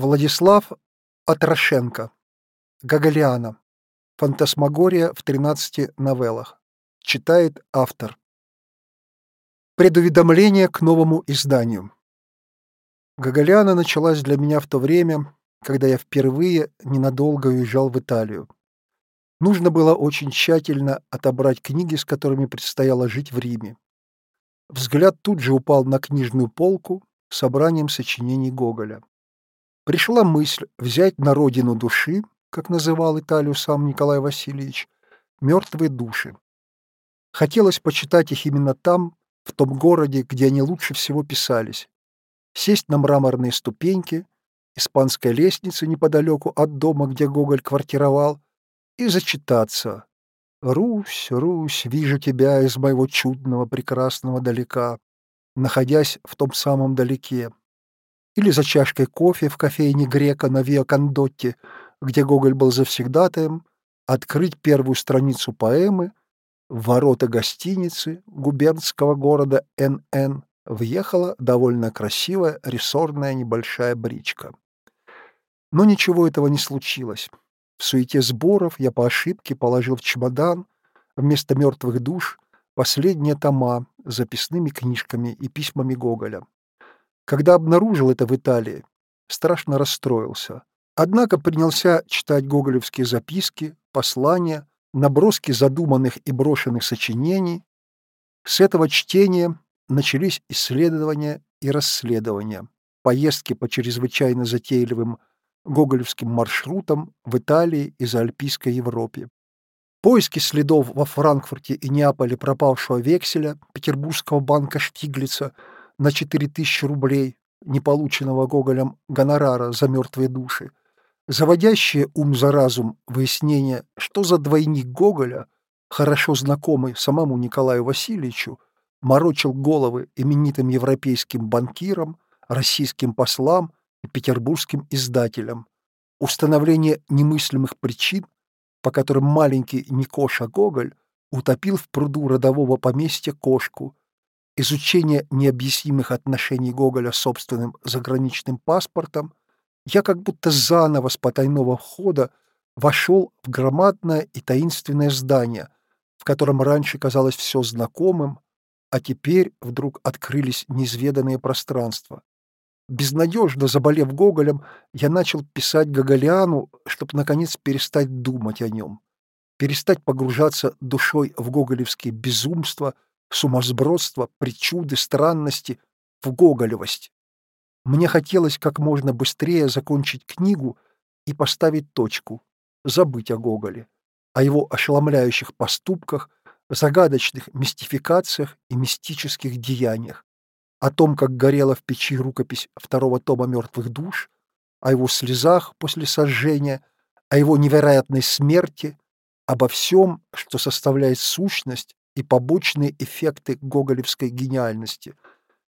Владислав Атрошенко. Гоголиана. Фантасмагория в 13 новеллах. Читает автор. Предуведомление к новому изданию. Гоголиана началась для меня в то время, когда я впервые ненадолго уезжал в Италию. Нужно было очень тщательно отобрать книги, с которыми предстояло жить в Риме. Взгляд тут же упал на книжную полку с собранием сочинений Гоголя. Пришла мысль взять на родину души, как называл Италию сам Николай Васильевич, мертвые души. Хотелось почитать их именно там, в том городе, где они лучше всего писались. Сесть на мраморные ступеньки, испанской лестницы неподалеку от дома, где Гоголь квартировал, и зачитаться. «Русь, Русь, вижу тебя из моего чудного прекрасного далека», находясь в том самом далеке. Или за чашкой кофе в кофейне Грека на Виа Кондотте, где Гоголь был завсегдатаем, открыть первую страницу поэмы ворота гостиницы губернского города НН въехала довольно красивая рессорная небольшая бричка. Но ничего этого не случилось. В суете сборов я по ошибке положил в чемодан вместо мертвых душ последние тома с записными книжками и письмами Гоголя. Когда обнаружил это в Италии, страшно расстроился. Однако принялся читать гоголевские записки, послания, наброски задуманных и брошенных сочинений. С этого чтения начались исследования и расследования, поездки по чрезвычайно затейливым гоголевским маршрутом в Италии и Заальпийской Европе. Поиски следов во Франкфурте и Неаполе пропавшего векселя Петербургского банка Штиглица на 4000 рублей, не полученного Гоголем гонорара за мертвые души, заводящие ум за разум выяснение, что за двойник Гоголя, хорошо знакомый самому Николаю Васильевичу, морочил головы именитым европейским банкирам, российским послам и петербургским издателям, установление немыслимых причин, по которым маленький Никоша Гоголь утопил в пруду родового поместья кошку, изучение необъяснимых отношений Гоголя с собственным заграничным паспортом, я как будто заново с потайного входа вошел в громадное и таинственное здание, в котором раньше казалось все знакомым, а теперь вдруг открылись неизведанные пространства. Безнадежно заболев Гоголем, я начал писать Гоголиану, чтобы, наконец, перестать думать о нем, перестать погружаться душой в гоголевские безумства, сумасбродство, причуды, странности, в гоголевость. Мне хотелось как можно быстрее закончить книгу и поставить точку, забыть о Гоголе, о его ошеломляющих поступках, загадочных мистификациях и мистических деяниях о том, как горела в печи рукопись второго тома «Мертвых душ», о его слезах после сожжения, о его невероятной смерти, обо всем, что составляет сущность и побочные эффекты гоголевской гениальности.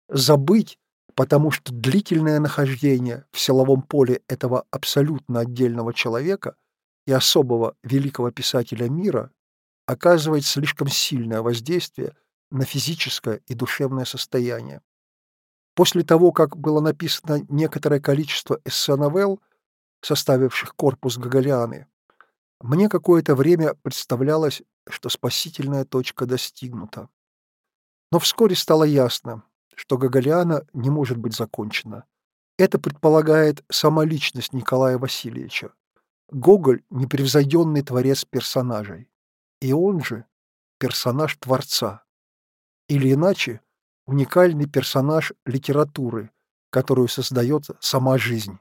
Забыть, потому что длительное нахождение в силовом поле этого абсолютно отдельного человека и особого великого писателя мира оказывает слишком сильное воздействие на физическое и душевное состояние. После того, как было написано некоторое количество эссе-новелл, составивших корпус Гоголианы, мне какое-то время представлялось, что спасительная точка достигнута. Но вскоре стало ясно, что Гоголиана не может быть закончена. Это предполагает сама личность Николая Васильевича. Гоголь — непревзойденный творец персонажей. И он же — персонаж Творца. Или иначе, уникальный персонаж литературы, которую создает сама жизнь.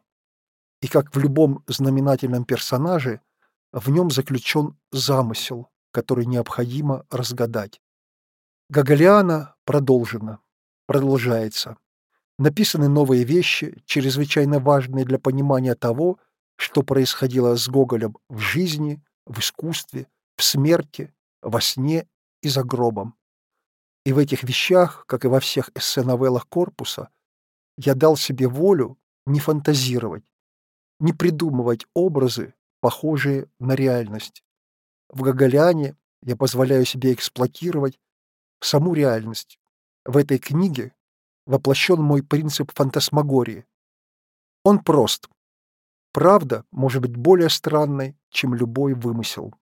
И как в любом знаменательном персонаже, в нем заключен замысел, который необходимо разгадать. Гоголиана продолжена, продолжается. Написаны новые вещи, чрезвычайно важные для понимания того, что происходило с Гоголем в жизни, в искусстве, в смерти, во сне и за гробом. И в этих вещах, как и во всех эссе-новеллах корпуса, я дал себе волю не фантазировать, не придумывать образы, похожие на реальность. В Гоголяне я позволяю себе эксплуатировать саму реальность. В этой книге воплощен мой принцип фантасмагории. Он прост. Правда может быть более странной, чем любой вымысел.